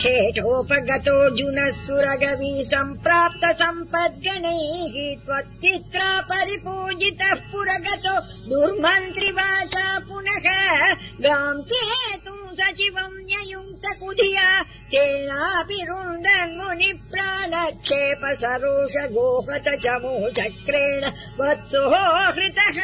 खेटोपगतोऽर्जुनः सुरगवी सम्प्राप्त सम्पद्गणैः त्वत्तित्रा परिपूजितः पुरगतो दुर्मन्त्रिवाचा पुनः गाम् केतुम् सचिवम् न्ययुङ्क्त कुधिया तेनापि रुन्दन् प्राणक्षेप सरोष गोहत चमोह चक्रेण वत्सुः हृतः